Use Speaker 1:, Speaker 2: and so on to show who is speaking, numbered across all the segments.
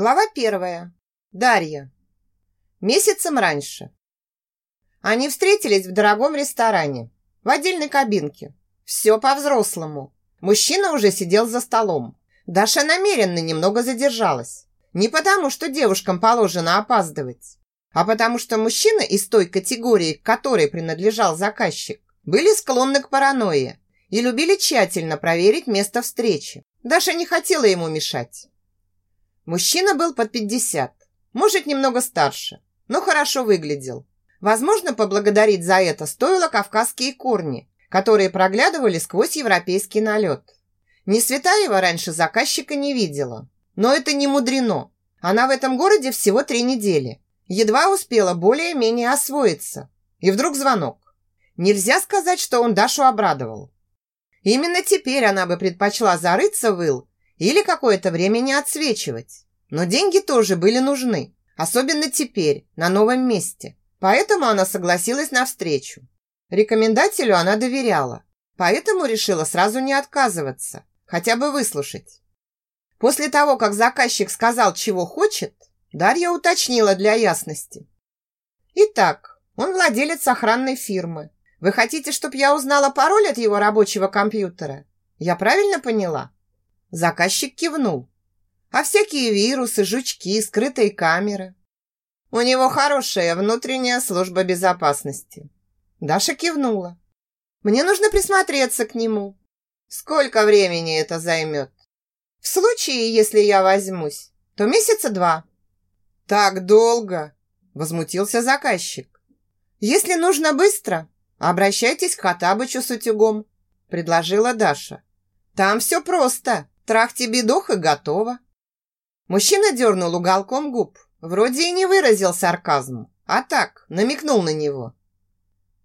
Speaker 1: Глава первая. Дарья. Месяцем раньше. Они встретились в дорогом ресторане, в отдельной кабинке. Все по-взрослому. Мужчина уже сидел за столом. Даша намеренно немного задержалась. Не потому, что девушкам положено опаздывать, а потому что мужчины из той категории, к которой принадлежал заказчик, были склонны к паранойе и любили тщательно проверить место встречи. Даша не хотела ему мешать. Мужчина был под 50, может, немного старше, но хорошо выглядел. Возможно, поблагодарить за это стоило кавказские корни, которые проглядывали сквозь европейский налет. Не Светаева раньше заказчика не видела, но это не мудрено. Она в этом городе всего три недели. Едва успела более-менее освоиться. И вдруг звонок. Нельзя сказать, что он Дашу обрадовал. Именно теперь она бы предпочла зарыться в ил или какое-то время не отсвечивать. Но деньги тоже были нужны, особенно теперь, на новом месте. Поэтому она согласилась на встречу. Рекомендателю она доверяла, поэтому решила сразу не отказываться, хотя бы выслушать. После того, как заказчик сказал, чего хочет, Дарья уточнила для ясности. «Итак, он владелец охранной фирмы. Вы хотите, чтобы я узнала пароль от его рабочего компьютера? Я правильно поняла?» Заказчик кивнул. А всякие вирусы, жучки, скрытые камеры. У него хорошая внутренняя служба безопасности. Даша кивнула. Мне нужно присмотреться к нему. Сколько времени это займет? В случае, если я возьмусь, то месяца два. Так долго, возмутился заказчик. Если нужно быстро, обращайтесь к Хатабычу с утюгом, предложила Даша. Там все просто. Трах тебе дух и готово. Мужчина дернул уголком губ. Вроде и не выразил сарказм, а так, намекнул на него.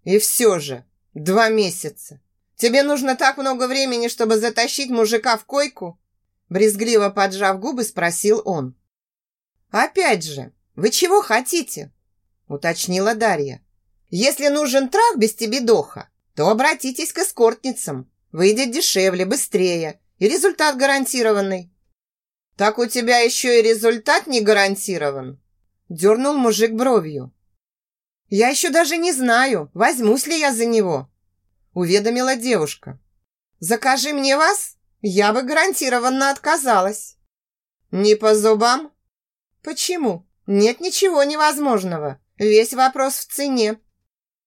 Speaker 1: И все же, два месяца. Тебе нужно так много времени, чтобы затащить мужика в койку? Брезгливо поджав губы, спросил он. Опять же, вы чего хотите? Уточнила Дарья. Если нужен трах без тебе доха, то обратитесь к эскортницам. Выйдет дешевле, быстрее и результат гарантированный. Так у тебя еще и результат не гарантирован. Дернул мужик бровью. Я еще даже не знаю, возьмусь ли я за него. Уведомила девушка. Закажи мне вас, я бы гарантированно отказалась. Не по зубам? Почему? Нет ничего невозможного. Весь вопрос в цене.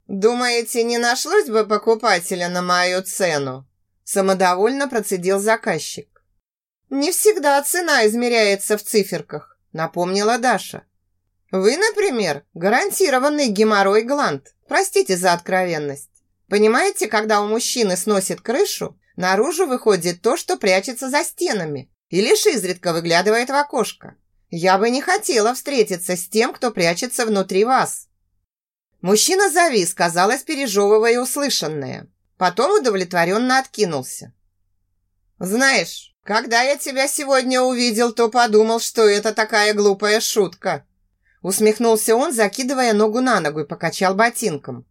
Speaker 1: Думаете, не нашлось бы покупателя на мою цену? Самодовольно процедил заказчик. «Не всегда цена измеряется в циферках», напомнила Даша. «Вы, например, гарантированный геморрой гланд. Простите за откровенность. Понимаете, когда у мужчины сносит крышу, наружу выходит то, что прячется за стенами, и лишь изредка выглядывает в окошко. Я бы не хотела встретиться с тем, кто прячется внутри вас». Мужчина завис, казалось, пережевывая услышанное. Потом удовлетворенно откинулся. «Знаешь, когда я тебя сегодня увидел, то подумал, что это такая глупая шутка». Усмехнулся он, закидывая ногу на ногу и покачал ботинком.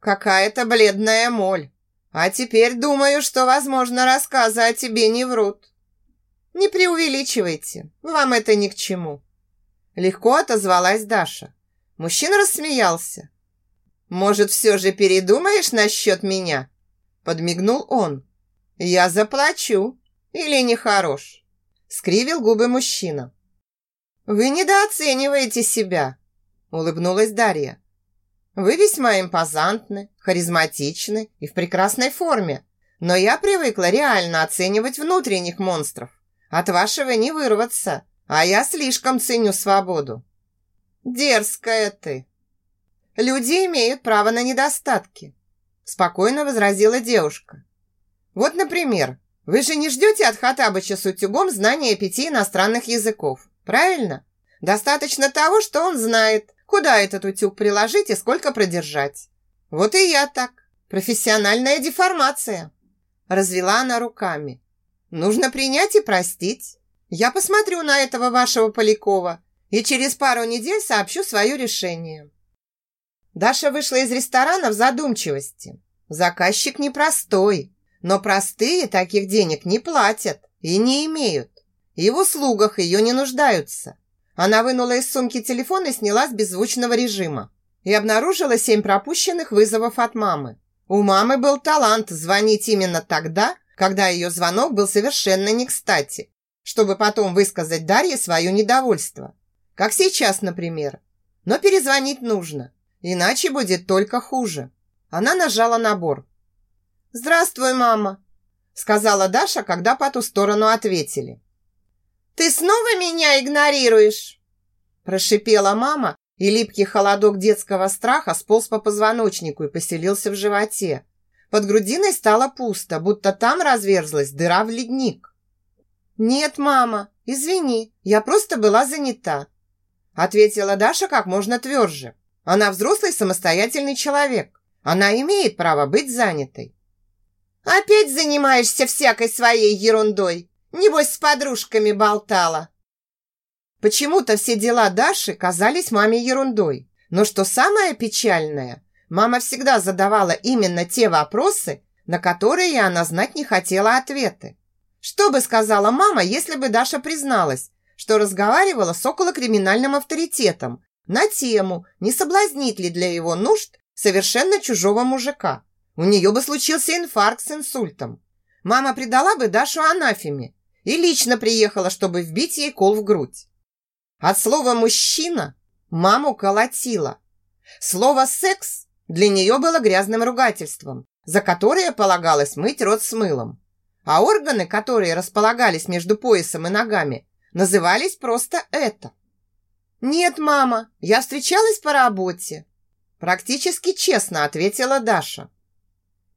Speaker 1: «Какая-то бледная моль. А теперь думаю, что, возможно, рассказы о тебе не врут». «Не преувеличивайте, вам это ни к чему». Легко отозвалась Даша. Мужчина рассмеялся. «Может, все же передумаешь насчет меня?» Подмигнул он. «Я заплачу. Или не хорош?» Скривил губы мужчина. «Вы недооцениваете себя», улыбнулась Дарья. «Вы весьма импозантны, харизматичны и в прекрасной форме, но я привыкла реально оценивать внутренних монстров. От вашего не вырваться, а я слишком ценю свободу». «Дерзкая ты!» «Люди имеют право на недостатки», спокойно возразила девушка. Вот, например, вы же не ждете от Хатабыча с утюгом знания пяти иностранных языков, правильно? Достаточно того, что он знает, куда этот утюг приложить и сколько продержать. Вот и я так. Профессиональная деформация. Развела она руками. Нужно принять и простить. Я посмотрю на этого вашего Полякова и через пару недель сообщу свое решение. Даша вышла из ресторана в задумчивости. Заказчик непростой, но простые таких денег не платят и не имеют. И в услугах ее не нуждаются. Она вынула из сумки телефон и сняла с беззвучного режима. И обнаружила семь пропущенных вызовов от мамы. У мамы был талант звонить именно тогда, когда ее звонок был совершенно не кстати, чтобы потом высказать Дарье свое недовольство. Как сейчас, например. Но перезвонить нужно, иначе будет только хуже. Она нажала набор. «Здравствуй, мама», сказала Даша, когда по ту сторону ответили. «Ты снова меня игнорируешь?» Прошипела мама, и липкий холодок детского страха сполз по позвоночнику и поселился в животе. Под грудиной стало пусто, будто там разверзлась дыра в ледник. «Нет, мама, извини, я просто была занята», ответила Даша как можно тверже. Она взрослый самостоятельный человек. Она имеет право быть занятой. «Опять занимаешься всякой своей ерундой? Небось, с подружками болтала». Почему-то все дела Даши казались маме ерундой. Но что самое печальное, мама всегда задавала именно те вопросы, на которые она знать не хотела ответы. Что бы сказала мама, если бы Даша призналась, что разговаривала с околокриминальным авторитетом на тему, не соблазнит ли для его нужд совершенно чужого мужика? У нее бы случился инфаркт с инсультом. Мама предала бы Дашу анафеме и лично приехала, чтобы вбить ей кол в грудь. От слова «мужчина» маму колотила. Слово «секс» для нее было грязным ругательством, за которое полагалось мыть рот с мылом. А органы, которые располагались между поясом и ногами, назывались просто это. «Нет, мама, я встречалась по работе», практически честно ответила Даша.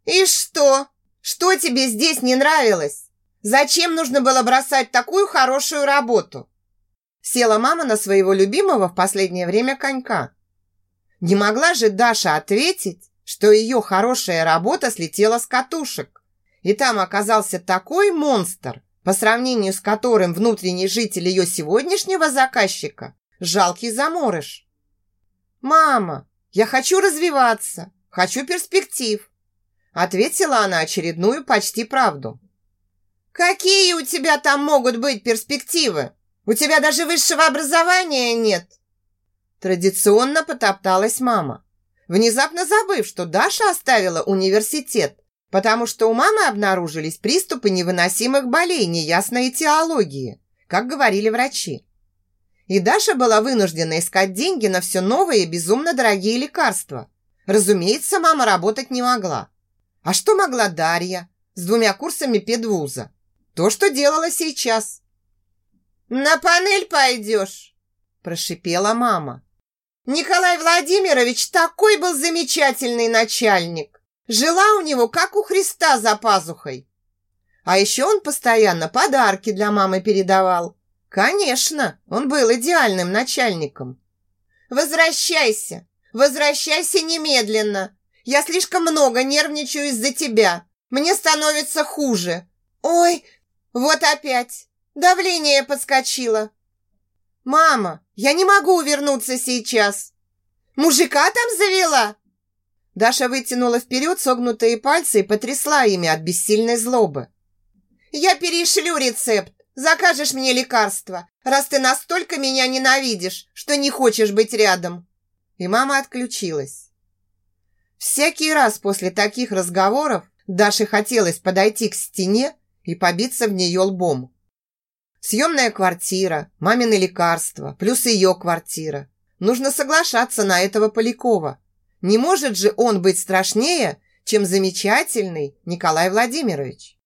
Speaker 1: «И что? Что тебе здесь не нравилось? Зачем нужно было бросать такую хорошую работу?» Села мама на своего любимого в последнее время конька. Не могла же Даша ответить, что ее хорошая работа слетела с катушек. И там оказался такой монстр, по сравнению с которым внутренний житель ее сегодняшнего заказчика – жалкий заморыш. «Мама, я хочу развиваться, хочу перспектив, Ответила она очередную почти правду. «Какие у тебя там могут быть перспективы? У тебя даже высшего образования нет!» Традиционно потопталась мама, внезапно забыв, что Даша оставила университет, потому что у мамы обнаружились приступы невыносимых болей неясной теологии, как говорили врачи. И Даша была вынуждена искать деньги на все новые безумно дорогие лекарства. Разумеется, мама работать не могла. А что могла Дарья с двумя курсами педвуза? То, что делала сейчас. «На панель пойдешь!» – прошипела мама. «Николай Владимирович такой был замечательный начальник. Жила у него, как у Христа за пазухой. А еще он постоянно подарки для мамы передавал. Конечно, он был идеальным начальником. Возвращайся, возвращайся немедленно. Я слишком много нервничаю из-за тебя. Мне становится хуже. Ой, вот опять. Давление подскочило. Мама, я не могу вернуться сейчас. Мужика там завела? Даша вытянула вперед согнутые пальцы и потрясла ими от бессильной злобы. «Я перешлю рецепт. Закажешь мне лекарство, раз ты настолько меня ненавидишь, что не хочешь быть рядом». И мама отключилась. Всякий раз после таких разговоров Даше хотелось подойти к стене и побиться в нее лбом. Съемная квартира, мамины лекарства, плюс ее квартира. Нужно соглашаться на этого Полякова. Не может же он быть страшнее, чем замечательный Николай Владимирович.